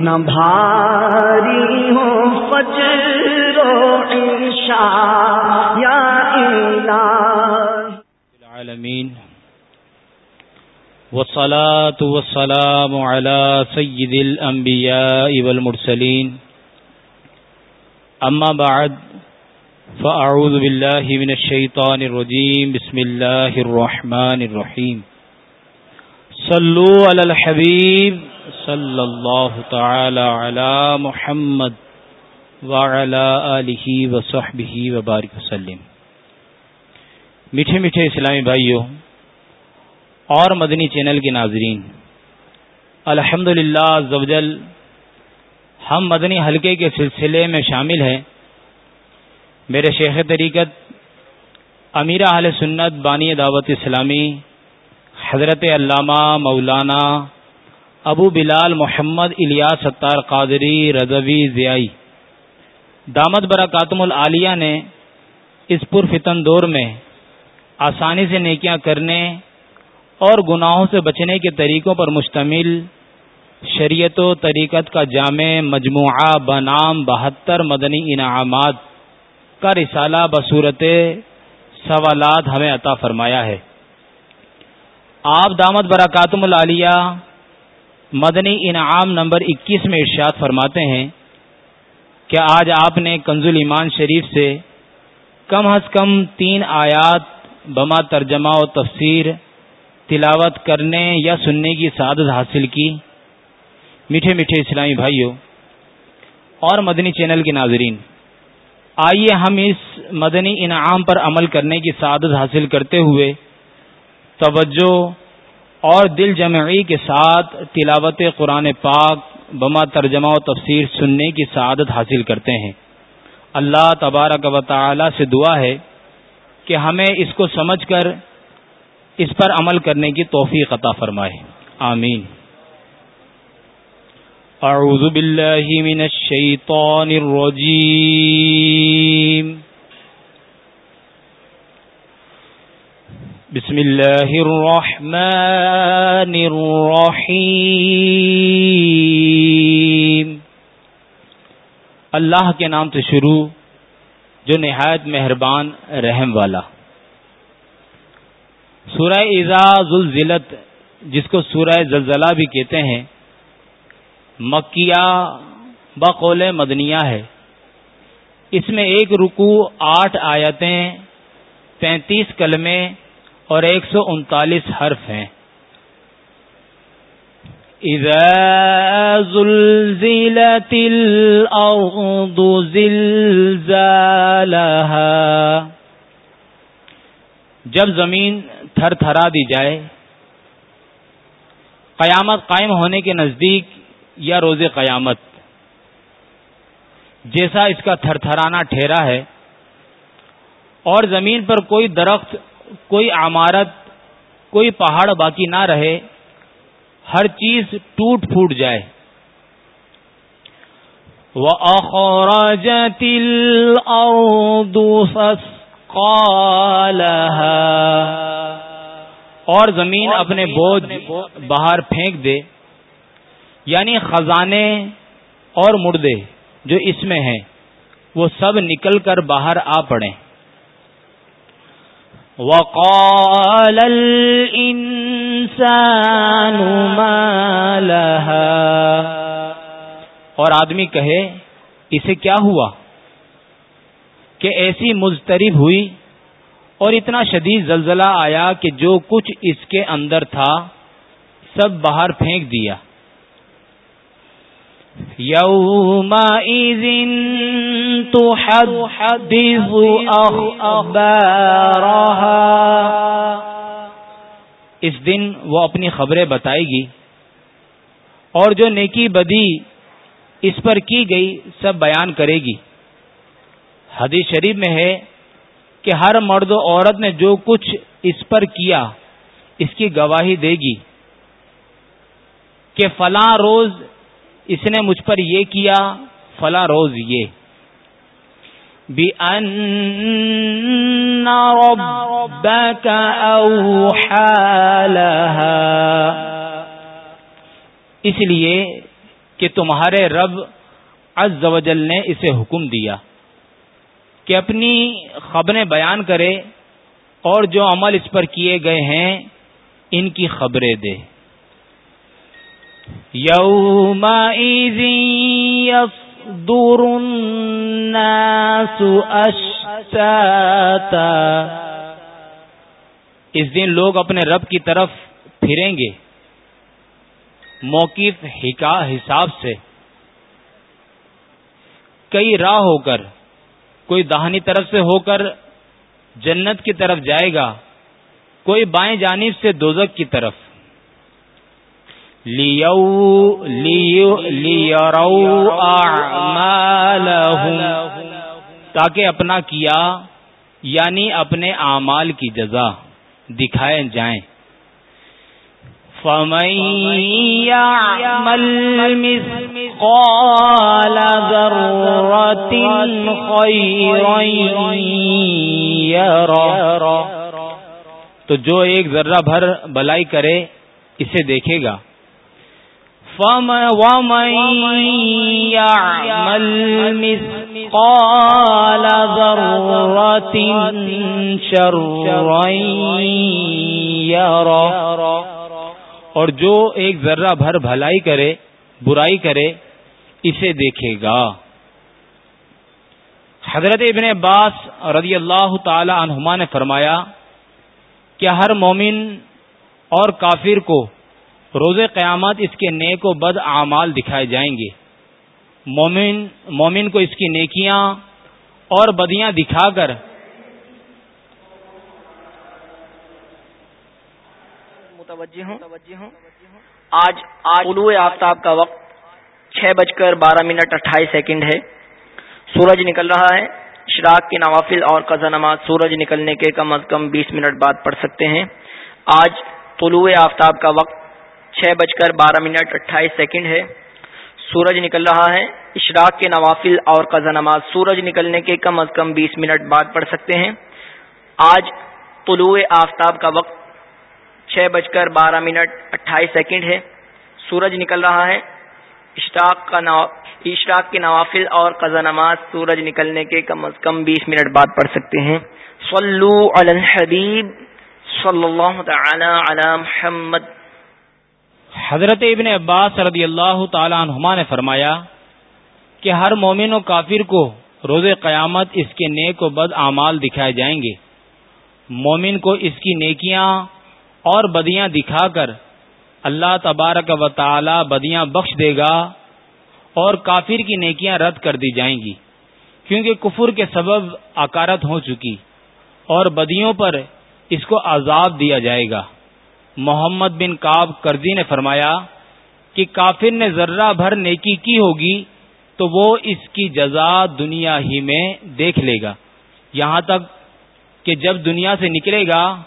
نہ بھاری ہو فجر و عشاء، یا الہ العالمین، والصلاة والسلام على سید الانبیاء والمرسلین۔ اما بعد، فاعوذ باللہ من الشیطان الرجیم، بسم اللہ الرحمن الرحیم۔ صلو علی الحبیب صلی اللہ تعالی علی محمد وعلی آلہ وصحبہ وبارک وسلم. میٹھے میٹھے اسلامی بھائیوں اور مدنی چینل کے ناظرین الحمد للہ ہم مدنی حلقے کے سلسلے میں شامل ہیں۔ میرے شیخ طریقت امیر اہل سنت بانی دعوت اسلامی حضرت علامہ مولانا ابو بلال محمد الیاس ستار قادری رضوی ضیائی۔ دامت برکاتم العالیہ نے اس پرفتن دور میں آسانی سے نیکیاں کرنے اور گناہوں سے بچنے کے طریقوں پر مشتمل شریعت و طریقت کا جامع مجموعہ بنام بہتر مدنی انعامات کا رسالہ بصورت سوالات ہمیں عطا فرمایا ہے۔ آپ دامت برکاتم العالیہ مدنی انعام نمبر اکیس میں ارشاد فرماتے ہیں کہ آج آپ نے کنز ایمان شریف سے کم از کم تین آیات بما ترجمہ و تفسیر تلاوت کرنے یا سننے کی سعادت حاصل کی۔ میٹھے میٹھے اسلامی بھائیوں اور مدنی چینل کے ناظرین، آئیے ہم اس مدنی انعام پر عمل کرنے کی سعادت حاصل کرتے ہوئے توجہ اور دل جمعی کے ساتھ تلاوت قرآن پاک بما ترجمہ و تفسیر سننے کی سعادت حاصل کرتے ہیں۔ اللہ تبارک و تعالی سے دعا ہے کہ ہمیں اس کو سمجھ کر اس پر عمل کرنے کی توفیق عطا فرمائے۔ آمین۔ اعوذ باللہ من الشیطان الرجیم۔ بسم اللہ الرحمن الرحیم اللہ کے نام سے شروع جو نہایت مہربان رحم والا. سورہ ایزا زلزلت، جس کو سورہ زلزلہ بھی کہتے ہیں، مکیہ بقول مدنیہ ہے۔ اس میں ایک رکو آٹھ آیتیں پینتیس کلمے اور ایک سو انتالیس حرف ہیں۔ زلزلت الارض زلزالها، جب زمین تھر تھرا دی جائے، قیامت قائم ہونے کے نزدیک یا روز قیامت، جیسا اس کا تھر تھرانا ٹھہرا ہے، اور زمین پر کوئی درخت کوئی عمارت کوئی پہاڑ باقی نہ رہے ہر چیز ٹوٹ پھوٹ جائے۔ اور زمین اپنے بوجھ باہر پھینک دے یعنی خزانے اور مردے جو اس میں ہیں وہ سب نکل کر باہر آ پڑے۔ وقال الانسان ما لها اور آدمی کہے، اسے کیا ہوا کہ ایسی مزترب ہوئی اور اتنا شدید زلزلہ آیا کہ جو کچھ اس کے اندر تھا، سب باہر پھینک دیا؟ يومئذ تحدث أخبارها. اس دن وہ اپنی خبریں بتائے گی اور جو نیکی بدی اس پر کی گئی سب بیان کرے گی۔ حدیث شریف میں ہے کہ ہر مرد و عورت نے جو کچھ اس پر کیا، اس کی گواہی دے گی کہ فلاں روز اس نے مجھ پر یہ کیا، فلا روز یہ۔ بھی اس لیے کہ تمہارے رب عز و جل نے اسے حکم دیا کہ اپنی خبریں بیان کرے اور جو عمل اس پر کیے گئے ہیں، ان کی خبریں دے۔ یوم دور اس دن لوگ اپنے رب کی طرف پھریں گے۔ موقف حساب سے۔ کئی راہ ہو کر، کوئی دہانی طرف سے ہو کر جنت کی طرف جائے گا، کوئی بائیں جانب سے دوزک کی طرف۔ تاکہ اپنا کیا یعنی اپنے اعمال کی جزا دکھائے جائیں۔ تو جو ایک ذرہ بھر بلائی کرے، اسے دیکھے گا۔ اور جو ایک ذرہ بھر بھلائی کرے، برائی کرے، اسے دیکھے گا۔ حضرت ابن عباس رضی اللہ تعالی عنہما نے فرمایا کہ ہر مومن اور کافر کو روز قیامت اس کے نیک و بد اعمال دکھائے جائیں گے۔ مومن مومن کو اس کی نیکیاں اور بدیاں دکھا کر متوجہ ہوں۔ آج طلوع آفتاب کا وقت چھ بج کر بارہ منٹ اٹھائیس سیکنڈ ہے۔ سورج نکل رہا ہے۔ شراک کے نوافل اور قزا نماز سورج نکلنے کے کم از کم بیس منٹ بعد پڑھ سکتے ہیں۔ آج طلوع آفتاب کا وقت چھ بج کر بارہ منٹ اٹھائیس سیکنڈ ہے۔ سورج نکل رہا ہے۔ اشراق کے نوافل اور قزا نماز سورج نکلنے کے کم از کم بیس منٹ بعد پڑھ سکتے ہیں۔ آج طلوع آفتاب کا وقت چھ بج کر بارہ منٹ اٹھائیس سیکنڈ ہے۔ سورج نکل رہا ہے۔ اشراق کا اشراق کے نوافل اور قزا نماز سورج نکلنے کے کم از کم بیس منٹ بعد پڑھ سکتے ہیں۔ صلو علی الحبیب صلی اللہ تعالی علی محمد حضرت ابن عباس رضی اللہ تعالی عنہما نے فرمایا کہ ہر مومن و کافر کو روز قیامت اس کے نیک و بد اعمال دکھائے جائیں گے۔ مومن کو اس کی نیکیاں اور بدیاں دکھا کر اللہ تبارک و تعالی بدیاں بخش دے گا اور کافر کی نیکیاں رد کر دی جائیں گی۔ کیونکہ کفر کے سبب اکارت ہو چکی اور بدیوں پر اس کو عذاب دیا جائے گا۔ محمد بن کاب کرزی نے فرمایا کہ کافر نے ذرہ بھر نیکی کی ہوگی تو وہ اس کی جزا دنیا ہی میں دیکھ لے گا۔ یہاں تک کہ جب دنیا سے نکلے گا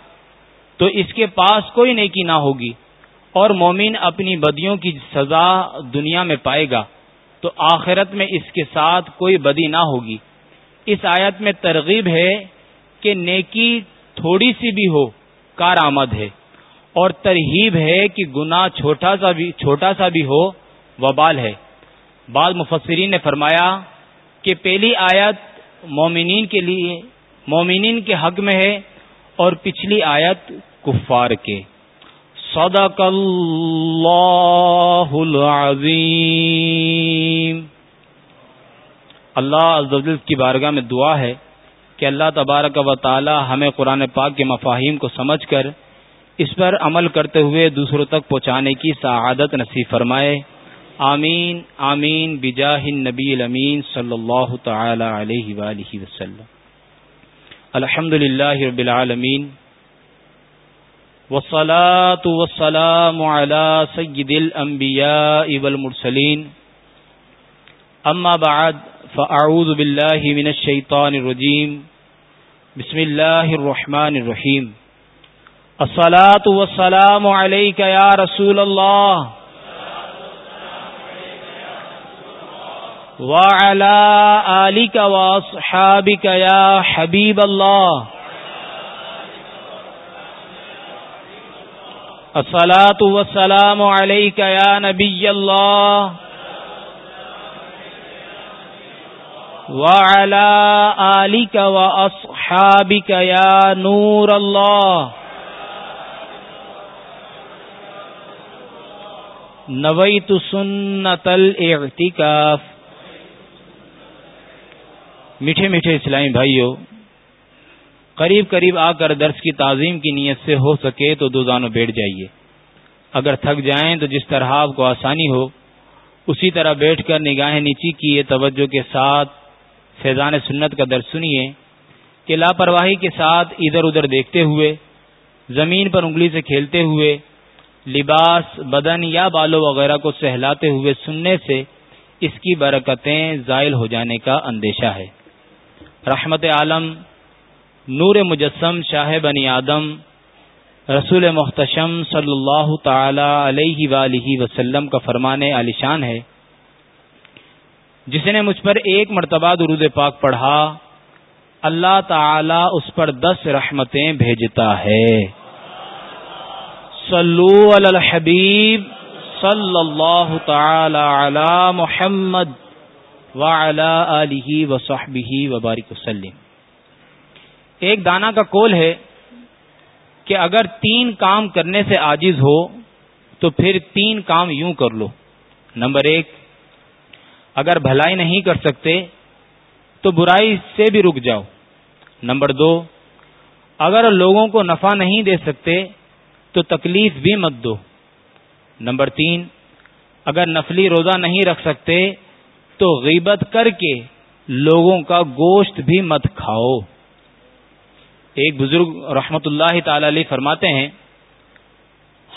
تو اس کے پاس کوئی نیکی نہ ہوگی اور مومن اپنی بدیوں کی سزا دنیا میں پائے گا تو آخرت میں اس کے ساتھ کوئی بدی نہ ہوگی۔ اس آیت میں ترغیب ہے کہ نیکی تھوڑی سی بھی ہو کار آمد ہے۔ اور ترہیب ہے کہ گنا چھوٹا سا بھی چھوٹا سا بھی ہو، وبال ہے۔ بعض مفسرین نے فرمایا کہ پہلی آیت مومنین کے لیے مومنین کے حق میں ہے اور پچھلی آیت کفار کے۔ صدق اللہ العظیم۔ اللہ کی بارگاہ میں دعا ہے کہ اللہ تبارک و تعالی ہمیں قرآن پاک کے مفاہیم کو سمجھ کر اس پر عمل کرتے ہوئے دوسروں تک پہنچانے کی سعادت نصیب فرمائے۔ آمین آمین، بجاہ نبی الامین صلی اللہ تعالی علیہ وآلہ وسلم۔ الحمد للہ رب العالمین۔ والصلاة والسلام على سید الانبیاء والمرسلین۔ اما بعد، فاعوذ باللہ من الشیطان الرجیم۔ بسم اللہ الرحمن الرحیم۔ الصلاۃ والسلام علیک یا رسول اللہ وعلى آلك وأصحابك يا حبيب الله. الصلاة والسلام عليك يا نبي الله. وعلى آلك وأصحابك يا نور الله. نويت سنة الاعتكاف میٹھے میٹھے اسلامی بھائیوں قریب قریب آ کر درس کی تعظیم کی نیت سے ہو سکے تو دو زانوں بیٹھ جائیے۔ اگر تھک جائیں تو جس طرح آپ کو آسانی ہو، اسی طرح بیٹھ کر نگاہیں نیچی کیے توجہ کے ساتھ فیضان سنت کا درد سنیے کہ لاپرواہی کے ساتھ ادھر ادھر دیکھتے ہوئے، زمین پر انگلی سے کھیلتے ہوئے لباس، بدن یا بالوں وغیرہ کو سہلاتے ہوئے سننے سے اس کی برکتیں زائل ہو جانے کا اندیشہ ہے۔ رحمت عالم، نور مجسم شاہ بنی آدم، رسول محتشم صلی اللہ تعالی علیہ وآلہ وسلم کا فرمانے علیشان ہے۔ جس نے مجھ پر ایک مرتبہ درود پاک پڑھا، اللہ تعالی اس پر دس رحمتیں بھیجتا ہے۔ صلو علی الحبیب صلی اللہ تعالی علی محمد وعلی آلہ وصحبہ وبارک وسلم۔ ایک دانا کا کول ہے کہ اگر تین کام کرنے سے عاجز ہو تو پھر تین کام یوں کر لو۔ نمبر ایک، اگر بھلائی نہیں کر سکتے تو برائی سے بھی رک جاؤ۔ نمبر دو، اگر لوگوں کو نفع نہیں دے سکتے تو تکلیف بھی مت دو۔ نمبر تین، اگر نفلی روزہ نہیں رکھ سکتے تو غیبت کر کے لوگوں کا گوشت بھی مت کھاؤ۔ ایک بزرگ رحمت اللہ تعالی علیہ فرماتے ہیں،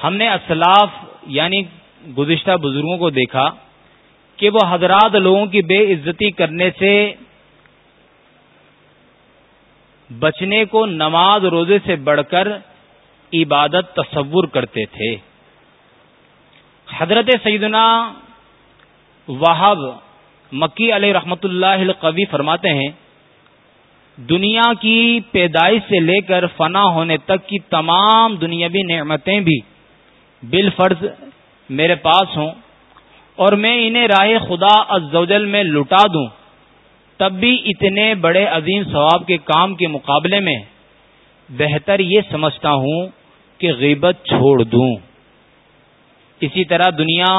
ہم نے اسلاف یعنی گزشتہ بزرگوں کو دیکھا کہ وہ حضرات لوگوں کی بے عزتی کرنے سے بچنے کو نماز روزے سے بڑھ کر عبادت تصور کرتے تھے۔ حضرت سیدنا وہب مکی علیہ رحمت اللہ القوی فرماتے ہیں، دنیا کی پیدائش سے لے کر فنا ہونے تک کی تمام دنیاوی نعمتیں بھی بال فرض میرے پاس ہوں اور میں انہیں راہ خدا ازوجل میں لٹا دوں۔ تب بھی اتنے بڑے عظیم ثواب کے کام کے مقابلے میں بہتر یہ سمجھتا ہوں کہ غیبت چھوڑ دوں۔ اسی طرح دنیا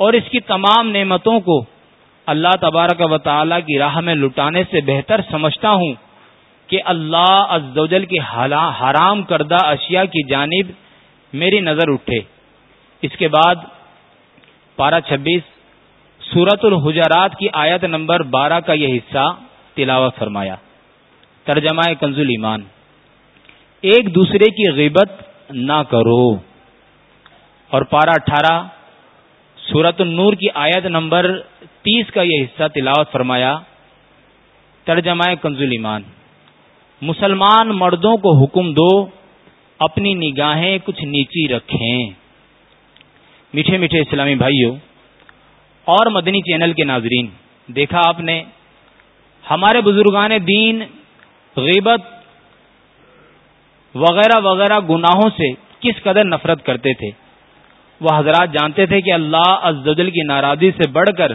اور اس کی تمام نعمتوں کو اللہ تبارک و تعالی کی راہ میں لٹانے سے بہتر سمجھتا ہوں کہ اللہ عزوجل کی حرام کردہ اشیاء کی جانب میری نظر اٹھے۔ اس کے بعد پارہ چھبیس سورت الحجرات کی آیت نمبر بارہ کا یہ حصہ تلاوت فرمایا۔ ترجمہ کنزل ایمان ایک دوسرے کی غیبت نہ کرو۔ اور پارہ اٹھارہ سورت النور کی آیت نمبر تیس کا یہ حصہ تلاوت فرمایا، ترجمہ کنزول ایمان۔ مسلمان مردوں کو حکم دو، اپنی نگاہیں کچھ نیچی رکھیں۔ میٹھے میٹھے اسلامی بھائیوں اور مدنی چینل کے ناظرین، دیکھا آپ نے، ہمارے بزرگان دین غیبت وغیرہ وغیرہ گناہوں سے کس قدر نفرت کرتے تھے۔ وہ حضرات جانتے تھے کہ اللہ عزدل کی ناراضی سے بڑھ کر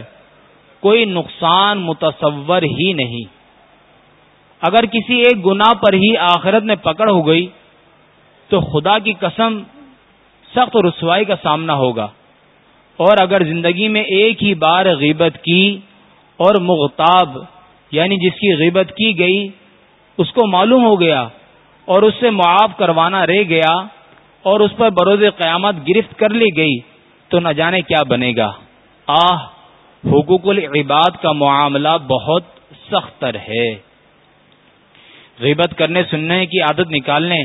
کوئی نقصان متصور ہی نہیں۔ اگر کسی ایک گنا پر ہی آخرت میں پکڑ ہو گئی، تو خدا کی قسم سخت رسوائی کا سامنا ہوگا۔ اور اگر زندگی میں ایک ہی بار غیبت کی اور مغتاب یعنی جس کی غیبت کی گئی، اس کو معلوم ہو گیا اور اس سے معاف کروانا رہ گیا اور اس پر بروز قیامت گرفت کر لی گئی، تو نہ جانے کیا بنے گا۔ آہ، حقوق العباد کا معاملہ بہت سخت تر ہے۔ غیبت کرنے، سننے کی عادت نکالنے،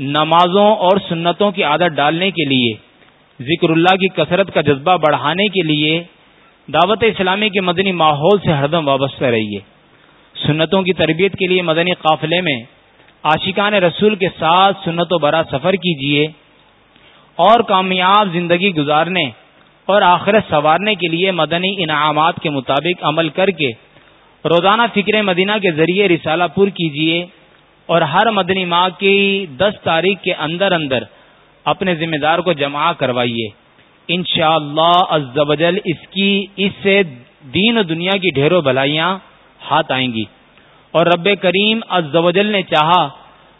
نمازوں اور سنتوں کی عادت ڈالنے کے لیے، ذکر اللہ کی کثرت کا جذبہ بڑھانے کے لیے، دعوت اسلامی کے مدنی ماحول سے ہردم وابستہ رہیے۔ سنتوں کی تربیت کے لیے مدنی قافلے میں عاشقان رسول کے ساتھ سنت و برا سفر کیجیے اور کامیاب زندگی گزارنے اور آخرت سنوارنے کے لیے مدنی انعامات کے مطابق عمل کر کے روزانہ فکر مدینہ کے ذریعے رسالہ پور کیجیے اور ہر مدنی ماہ کی دس تاریخ کے اندر اندر اپنے ذمہ دار کو جمع کروائیے۔ ان شاء اللہ اس کی اس سے دین و دنیا کی ڈھیروں بھلائیاں ہاتھ آئیں گی۔ اور رب کریم ازوجل نے چاہا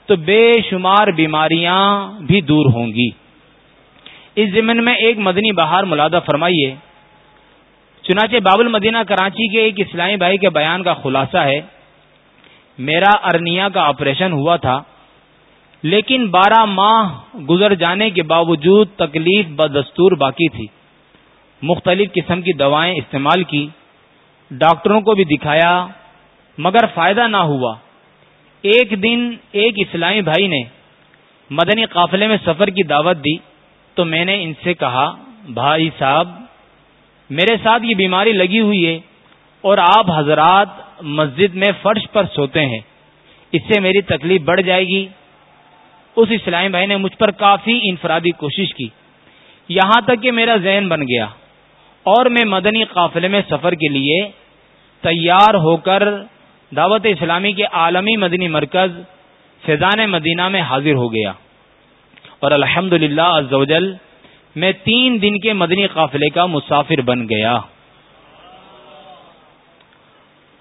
تو بے شمار بیماریاں بھی دور ہوں گی۔ اس ضمن میں ایک مدنی بہار ملادہ فرمائیے۔ چنانچہ باب المدینہ کراچی کے ایک اسلامی بھائی کے بیان کا خلاصہ ہے۔ میرا ارنیا کا آپریشن ہوا تھا، لیکن بارہ ماہ گزر جانے کے باوجود تکلیف بدستور باقی تھی۔ مختلف قسم کی دوائیں استعمال کی، ڈاکٹروں کو بھی دکھایا۔ مگر فائدہ نہ ہوا۔ ایک دن ایک اسلامی بھائی نے مدنی قافلے میں سفر کی دعوت دی تو میں نے ان سے کہا، بھائی صاحب، میرے ساتھ یہ بیماری لگی ہوئی ہے اور آپ حضرات مسجد میں فرش پر سوتے ہیں۔ اس سے میری تکلیف بڑھ جائے گی۔ اس اسلامی بھائی نے مجھ پر کافی انفرادی کوشش کی۔ یہاں تک کہ میرا ذہن بن گیا اور میں مدنی قافلے میں سفر کے لیے تیار ہو کر دعوت اسلامی کے عالمی مدنی مرکز فیضان مدینہ میں حاضر ہو گیا۔ اور الحمد للہ میں تین دن کے مدنی قافلے کا مسافر بن گیا۔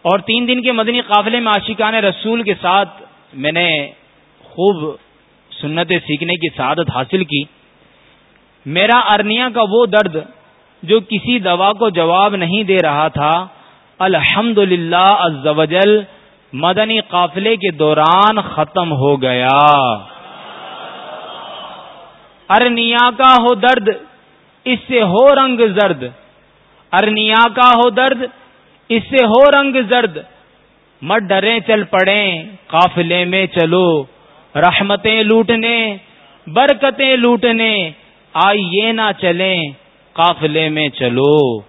اور تین دن کے مدنی قافلے میں عاشقان رسول کے ساتھ میں نے خوب سنتیں سیکھنے کی سعادت حاصل کی۔ میرا ارنیا کا وہ درد جو کسی دوا کو جواب نہیں دے رہا تھا الحمد للہ مدنی قافلے کے دوران ختم ہو گیا۔ ارنیا کا ہو درد، اس سے ہو رنگ زرد۔ ارنیا کا ہو درد، اس سے ہو رنگ زرد۔ مت ڈرے چل پڑے قافلے میں چلو۔ رحمتیں لوٹنے، برکتیں لوٹنے۔ آئیے نہ چلیں، قافلے میں چلو۔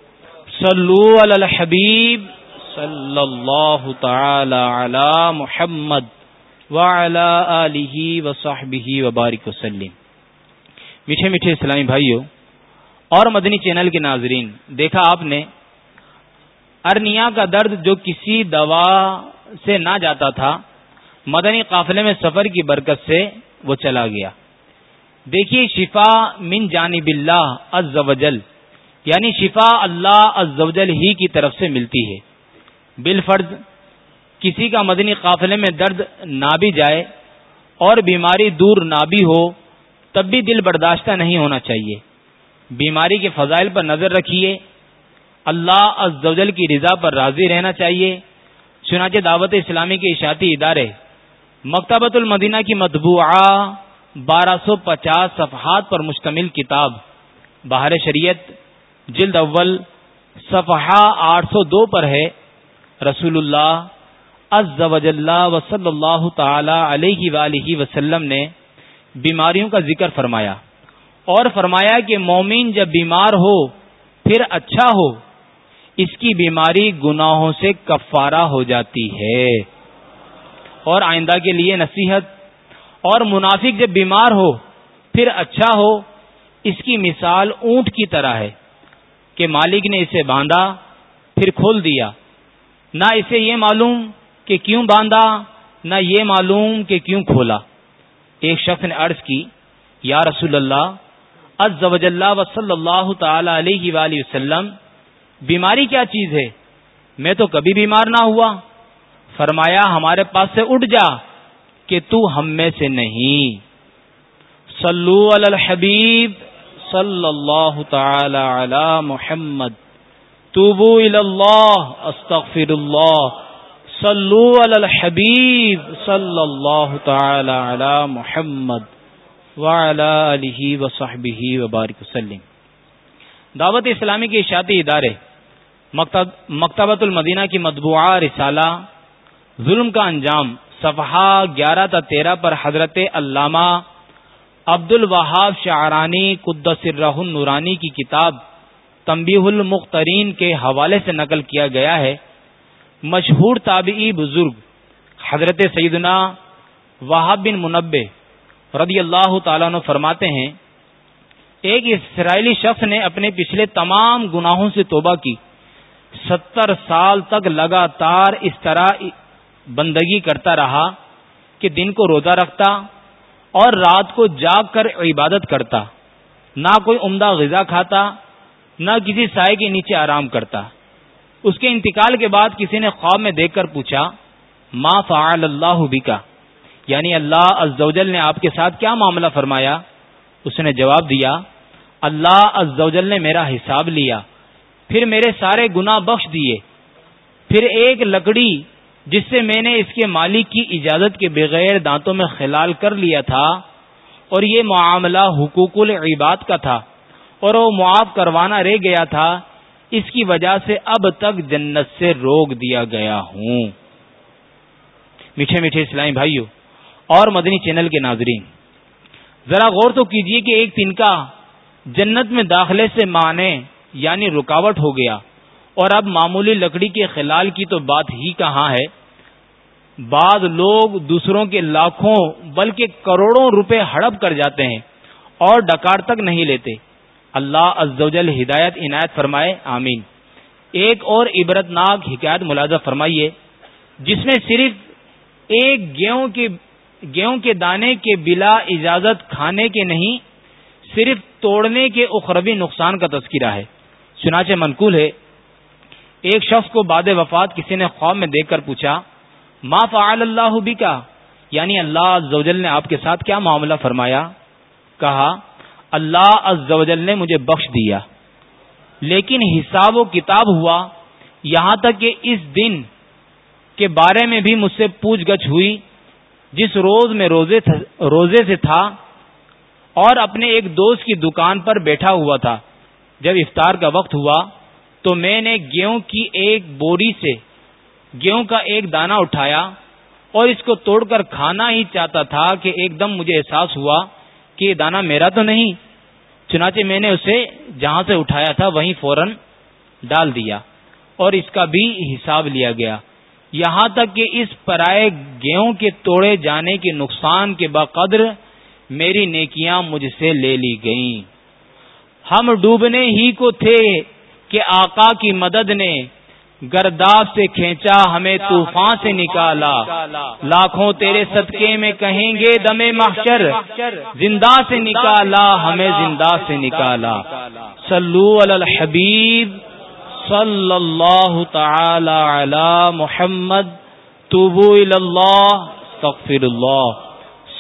صلو علی الحبیب صلی اللہ تعالی علی محمد وعلی آلہ وصحبہ وبارک وسلم میٹھے میٹھے اسلامی بھائیوں اور مدنی چینل کے ناظرین، دیکھا آپ نے ارنیا کا درد جو کسی دوا سے نہ جاتا تھا، مدنی قافلے میں سفر کی برکت سے وہ چلا گیا۔ دیکھیے شفا من جانب اللہ از وجل یعنی شفا اللہ از وجل ہی کی طرف سے ملتی ہے۔ بال فرض کسی کا مدنی قافلے میں درد نہ بھی جائے اور بیماری دور نہ بھی ہو، تب بھی دل برداشتہ نہیں ہونا چاہیے۔ بیماری کے فضائل پر نظر رکھیے۔ اللہ از وجل کی رضا پر راضی رہنا چاہیے۔ چنانچہ دعوت اسلامی کے اشاعتی ادارے مکتبۃ المدینہ کی مطبوعہ بارہ سو پچاس صفحات پر مشتمل کتاب، بہار شریعت جلد اول صفحہ آٹھ سو دو پر ہے، رسول اللہ از و صلی اللہ تعالی علیہ وآلہ وسلم نے بیماریوں کا ذکر فرمایا اور فرمایا کہ مومن جب بیمار ہو، پھر اچھا ہو، اس کی بیماری گناہوں سے کفارہ ہو جاتی ہے۔ اور آئندہ کے لیے نصیحت، اور منافق جب بیمار ہو، پھر اچھا ہو، اس کی مثال اونٹ کی طرح ہے۔ کہ مالک نے اسے باندھا، پھر کھول دیا۔ نہ اسے یہ معلوم کہ کیوں باندھا، نہ یہ معلوم کہ کیوں کھولا۔ ایک شخص نے عرض کی، یا رسول اللہ از اللہ و صلی اللہ تعالی علیہ وآلہ وسلم، بیماری کیا چیز ہے؟ میں تو کبھی بیمار نہ ہوا۔ فرمایا، ہمارے پاس سے اٹھ جا کہ تو ہم میں سے نہیں۔ صلو علی الحبیب صلی اللہ تعالی علی محمد. توبو اللہ استغفر اللہ صلو علی الحبیب صلی اللہ تعالی علی محمد وعلی آلہ وصحبہ وبارک وسلم. دعوت اسلامی کے اشاعتی ادارے مکتبۃ المدینہ کی مطبوعہ رسالہ، ظلم کا انجام، صفحہ گیارہ تا تیرہ پر حضرت علامہ عبد الوہاب شعرانی قدس الرح نورانی کی کتاب تمبیح المخترین کے حوالے سے نقل کیا گیا ہے۔ مشہور تابعی بزرگ حضرت سیدنا وہاب بن منبع رضی اللہ تعالیٰ فرماتے ہیں، ایک اسرائیلی شخص نے اپنے پچھلے تمام گناہوں سے توبہ کی۔ ستر سال تک لگاتار اس طرح بندگی کرتا رہا کہ دن کو روزہ رکھتا اور رات کو جاگ کر عبادت کرتا، نہ کوئی عمدہ غذا کھاتا، نہ کسی سائے کے نیچے آرام کرتا۔ اس کے انتقال کے بعد کسی نے خواب میں دیکھ کر پوچھا، ما فعل اللہ بکا؟ یعنی اللہ عزوجل نے آپ کے ساتھ کیا معاملہ فرمایا؟ اس نے جواب دیا، اللہ عزوجل نے میرا حساب لیا، پھر میرے سارے گنا بخش دیے، پھر ایک لکڑی جس سے میں نے اس کے مالک کی اجازت کے بغیر دانتوں میں خلال کر لیا تھا اور یہ معاملہ حقوق العباد کا تھا اور وہ معاف کروانا رہ گیا تھا، اس کی وجہ سے اب تک جنت سے روک دیا گیا ہوں۔ میٹھے میٹھے اسلامی بھائیوں اور مدنی چینل کے ناظرین، ذرا غور تو کیجیے کہ ایک تنکا جنت میں داخلے سے مانے یعنی رکاوٹ ہو گیا۔ اور اب معمولی لکڑی کے خلال کی تو بات ہی کہاں ہے؟ بعض لوگ دوسروں کے لاکھوں بلکہ کروڑوں روپے ہڑپ کر جاتے ہیں اور ڈکار تک نہیں لیتے۔ اللہ عزوجل ہدایت عنایت فرمائے، آمین۔ ایک اور عبرت ناک حکایت ملازہ فرمائیے، جس میں صرف ایک گیہوں کے گیہوں کے دانے کے بلا اجازت کھانے کے نہیں، صرف توڑنے کے اخروی نقصان کا تذکرہ ہے۔ چنانچہ منقول ہے، ایک شخص کو بعد وفات کسی نے خواب میں دیکھ کر پوچھا ما فعل اللہ بھی کا یعنی اللہ عزوجل نے آپ کے ساتھ کیا معاملہ فرمایا؟ کہا، اللہ عزوجل نے مجھے بخش دیا۔ لیکن حساب و کتاب ہوا، یہاں تک کہ اس دن کے بارے میں بھی مجھ سے پوچھ گچھ ہوئی۔ جس روز میں روزے روزے سے تھا اور اپنے ایک دوست کی دکان پر بیٹھا ہوا تھا۔ جب افطار کا وقت ہوا تو میں نے گیہوں کی ایک بوری سے گیہوں کا ایک دانہ اٹھایا اور اس کو توڑ کر کھانا ہی چاہتا تھا کہ ایک دم مجھے احساس ہوا کہ یہ دانا میرا تو نہیں۔ چنانچہ میں نے اسے جہاں سے اٹھایا تھا وہیں فوراً ڈال دیا اور اس کا بھی حساب لیا گیا۔ یہاں تک کہ اس پرائے گیہوں کے توڑے جانے کے نقصان کے بقدر میری نیکیاں مجھ سے لے لی گئیں۔ ہم ڈوبنے ہی کو تھے کہ آقا کی مدد نے گرداب سے کھینچا ہمیں طوفان سے نکالا۔ لاکھوں تیرے صدقے میں کہیں گے دمے محشر۔ زندہ سے نکالا ہمیں زندہ سے نکالا۔ صلو علی الحبیب۔ صلی اللہ تعالی علی محمد۔ توبو اللہ تغفر اللہ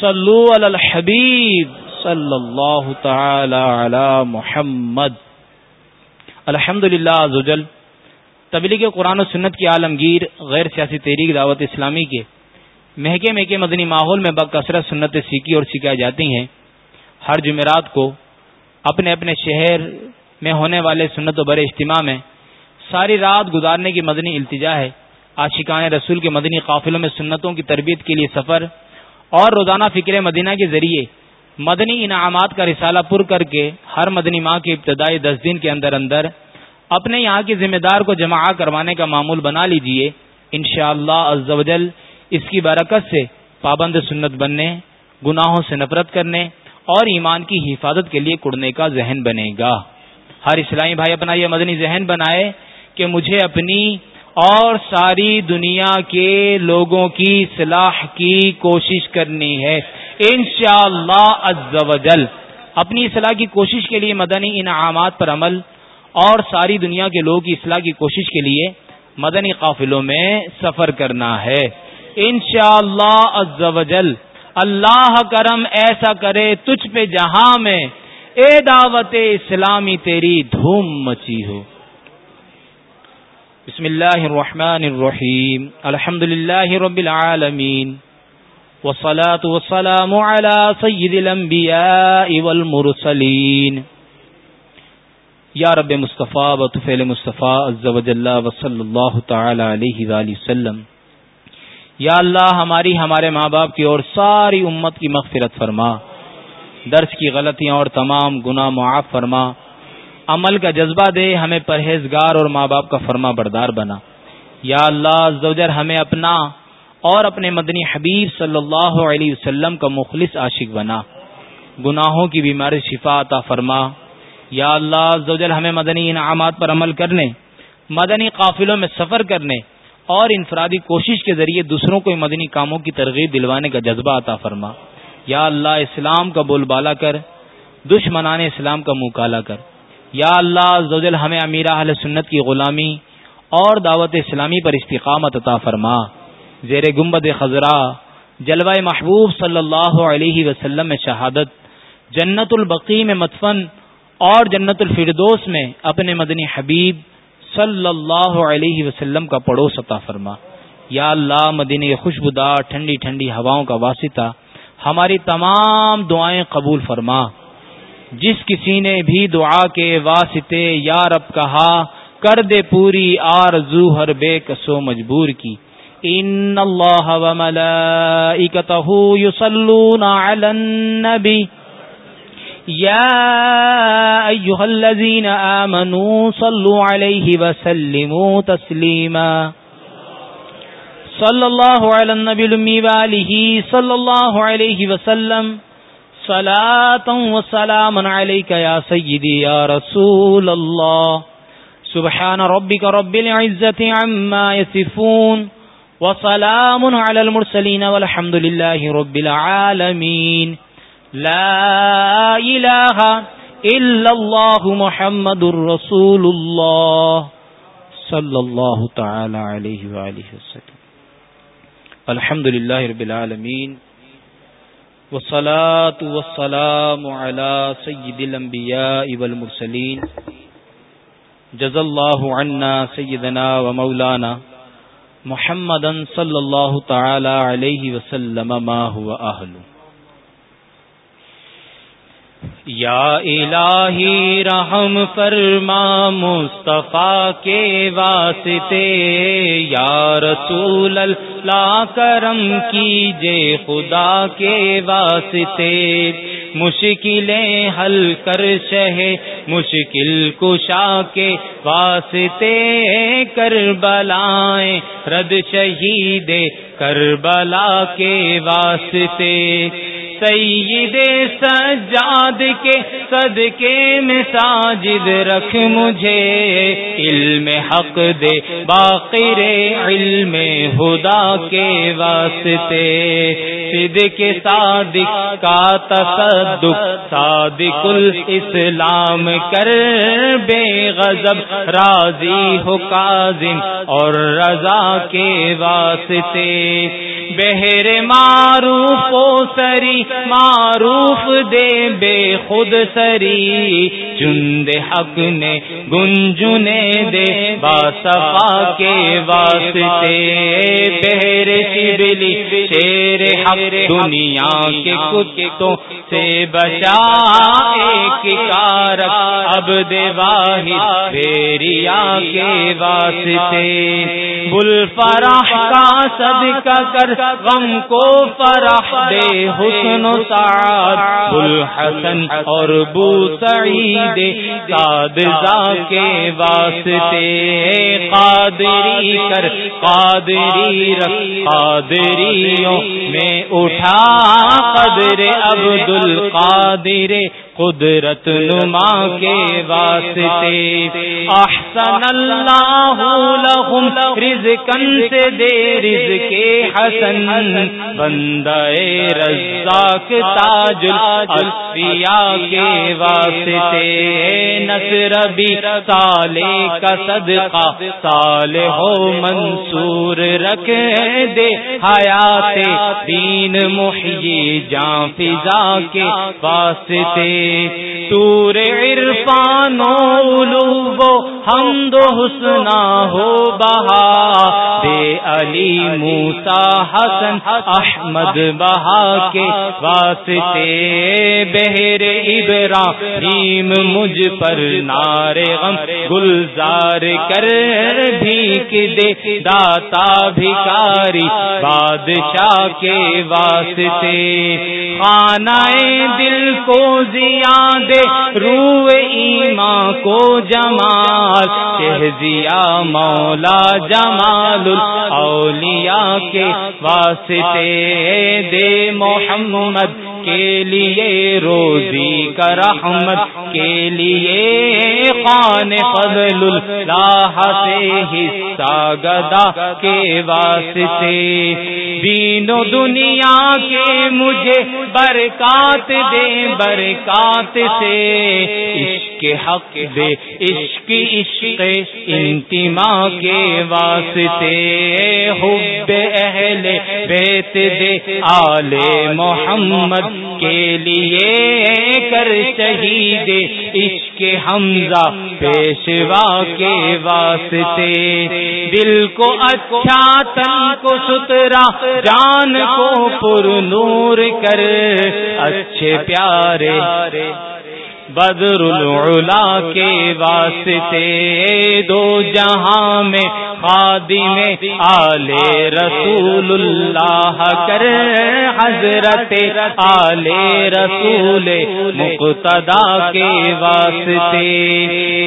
صلو علی الحبیب۔ صلی اللہ تعالی علی محمد۔ الحمد للہ تبلیغ قرآن و سنت کی عالمگیر غیر سیاسی تحریک دعوت اسلامی کے مہکے مہکے مدنی ماحول میں بکثرت سنت سیکھی اور سکھائی جاتی ہیں۔ ہر جمعرات کو اپنے اپنے شہر میں ہونے والے سنت و برے اجتماع میں ساری رات گزارنے کی مدنی التجا ہے۔ آشقان رسول کے مدنی قافلوں میں سنتوں کی تربیت کے لیے سفر اور روزانہ فکر مدینہ کے ذریعے مدنی انعامات کا رسالہ پر کر کے ہر مدنی ماہ کے ابتدائی دس دن کے اندر اندر اپنے یہاں کے ذمہ دار کو جمع کروانے کا معمول بنا لیجیے۔ انشاءاللہ اللہ اس کی برکت سے پابند سنت بننے، گناہوں سے نفرت کرنے اور ایمان کی حفاظت کے لیے کڑنے کا ذہن بنے گا۔ ہر اسلامی بھائی اپنا یہ مدنی ذہن بنائے کہ مجھے اپنی اور ساری دنیا کے لوگوں کی صلاح کی کوشش کرنی ہے۔ انشاءاللہ اللہ اپنی اصلاح کی کوشش کے لیے مدنی انعامات پر عمل اور ساری دنیا کے لوگوں کی اصلاح کی کوشش کے لیے مدنی قافلوں میں سفر کرنا ہے۔ انشاءاللہ شاء اللہ اللہ کرم ایسا کرے تجھ پہ جہاں میں، اے دعوت اسلامی تیری دھوم مچی ہو۔ بسم اللہ الرحمن الرحیم۔ الحمد للہ رب العالمین۔ والصلاة والسلام على سید الانبیاء والمرسلین۔ یا رب مصطفیٰ و طفیل مصطفیٰ وصلی اللہ تعالی علیہ وآلہ وسلم۔ یا اللہ ہماری ہمارے ماں باپ کی اور ساری امت کی مغفرت فرما۔ درس کی غلطیاں اور تمام گناہ معاف فرما۔ عمل کا جذبہ دے، ہمیں پرہیزگار اور ماں باپ کا فرما بردار بنا۔ یا اللہ زوجر ہمیں اپنا اور اپنے مدنی حبیب صلی اللہ علیہ وسلم کا مخلص عاشق بنا۔ گناہوں کی بیماری شفا عطا فرما۔ یا اللہ زوجل ہمیں مدنی انعامات پر عمل کرنے، مدنی قافلوں میں سفر کرنے اور انفرادی کوشش کے ذریعے دوسروں کو مدنی کاموں کی ترغیب دلوانے کا جذبہ عطا فرما۔ یا اللہ اسلام کا بول بالا کر، دشمنان اسلام کا منہ کالا کر۔ یا اللہ زوجل ہمیں امیر اہل سنت کی غلامی اور دعوت اسلامی پر استقامت عطا فرما۔ زیر گمبد خزرہ جلوہ محبوب صلی اللہ علیہ وسلم میں شہادت، جنت البقی میں متفن اور جنت الفردوس میں اپنے مدنی حبیب صلی اللہ علیہ وسلم کا پڑوس عطا فرما۔ یا اللہ مدینہ خوشبودار، ٹھنڈی ٹھنڈی ہواؤں کا واسطہ، ہماری تمام دعائیں قبول فرما۔ جس کسی نے بھی دعا کے واسطے یا رب کہا، کر دے پوری آرزو ہر بے کسو مجبور کی۔ ان اللہ و ملائکتہ یصلون علی النبی۔ یا ایہا الذین آمنوا صلوا علیہ وسلموا تسلیما صلی اللہ علی النبی الامی والہ صلی اللہ علیہ وسلم صلاة و سلام علیکہ یا سیدی یا رسول اللہ سبحان ربك رب العزة عما يصفون وسلام على المرسلين والحمد لله رب العالمين. لا إله إلا الله محمد رسول الله صلى الله تعالى عليه وآله وسلم. الحمد لله رب العالمين، والصلاة والسلام على سيد الأنبياء والمرسلين. جز اللہ عنا سیدنا و مولانا محمد صلی اللہ تعالی علیہ وسلم، ما هو اہلو یا الہی رحم فرما مصطفیٰ کے واسطے، یا رسول اللہ کرم کیجے خدا کے واسطے۔ مشکلیں حل کر شہ، مشکل کشا کے واسطے کربلائیں، رد شہید کر بلا کے واسطے۔ سید سجاد کے صدقے میں ساجد رکھ مجھے، علم حق دے باقر علم خدا کے واسطے۔ سد کے صادق کا تصدق، صادق الاسلام کر، بے غضب راضی ہو کاظم اور رضا کے واسطے۔ بہر معروف و سری معروف دے بے خود سری۔ چند حق نے گنجنے دے، باصفا کے واسطے۔ بہر شبلی، شیر حق، دنیا کے کتوں سے بچا ایک کارک۔ اب دے واحد فیریا کے واسطے۔ بل فرح کا صدقہ کر، غم کو فرح دے حسن و سعاد بل حسن اور بو سعید سادزا کے واسطے قادری کر قادری رکھ قادریوں میں اٹھا قدر عبد القادر قدرت نما کے واسطے. احسن اللہ لہم رزقن سے دے رزق حسن. بندہ رزاق تاج الاسفیاء کے واسطے. نصر بھی سالے کا صدقہ. صالح و منصور رکھ دے حیات. دین محیی جان فضا کے واسطے. تور عرفان و حمد و حسنا ہو بہا۔ بے علی موسا حسن احمد بہا کے واسطے بہر ابراہیم مجھ پر نار غم گلزار کر بھیک دے۔ داتا بھکاری بادشاہ کے واسطے خانہ دل کو دے رو ایماں کو جمال شہزیا مولا جمال اولیاء کے واسطے دے محمد کے لیے روزی کا رحمت کے لیے خان فضل اللہ سے حصہ گدا کے واسطے۔ دین و دنیا کے مجھے برکات دے، برکات سے۔ عشق حق دے، عشق عشق انتما کے واسطے۔ حب اہل بیت دے آل محمد کے لیے کر شہید عشق حمزہ پیشوا کے واسطے۔ دل کو اچھا تن کو سترا جان کو پر نور کر۔ اچھے پیارے۔ بدر العلا کے واسطے دو جہاں میں خادی میں آل رسول اللہ کر حضرت آل رسول مقتدا کے واسطے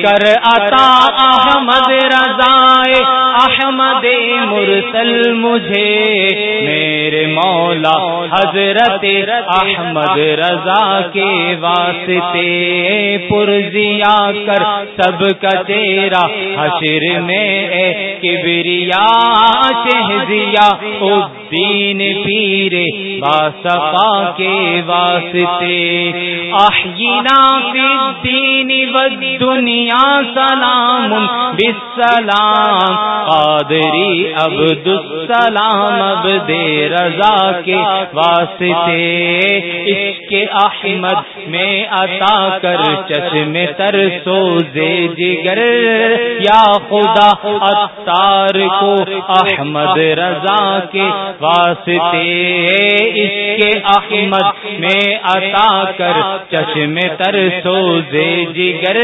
کر عطا احمد رضائے احمد مرسل مجھے، میرے مولا حضرت احمد رضا کے واسطے پرزیا کر، سب کا تیرا حشر میں اے کبریا شہزیا الدین پیر باسفا کے واسطے۔ احینا فی الدین والدنیا سلام بالسلام قادری عبد السلام عبد رضا کے واسطے اس کے احمد میں عطا کر چشم تر سو جگر یا خدا اتار کو احمد رضا کے واسطے اس کے احمد میں عطا کر چشم تر سو جگر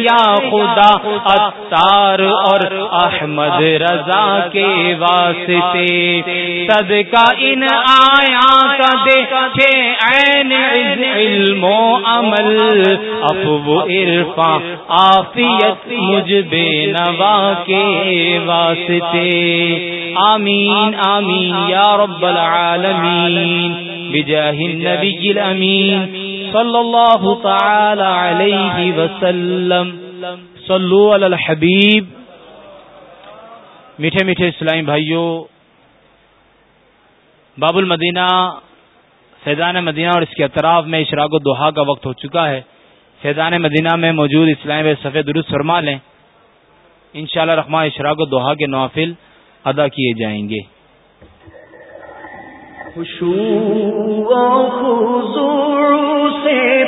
یا خدا اتار اور احمد رضا کے واسطے صدقہ ان آیا کا دے عین علم و عمل افو عرفا آفیت مجھ بے نوا کے واسطے۔ آمین آمین یا رب العالمین بجاہ النبی الامین صلی اللہ تعالی علیہ وسلم۔ صلو علی الحبیب۔ میٹھے میٹھے اسلامی بھائیوں، باب المدینہ، فیضان مدینہ اور اس کے اطراف میں اشراق و دوحا کا وقت ہو چکا ہے۔ فیضان مدینہ میں موجود اسلام سفید درست فرما لیں۔ ان شاء اللہ رحمٰ اشراق و دوحا کے نوافل ادا کیے جائیں گے۔ سے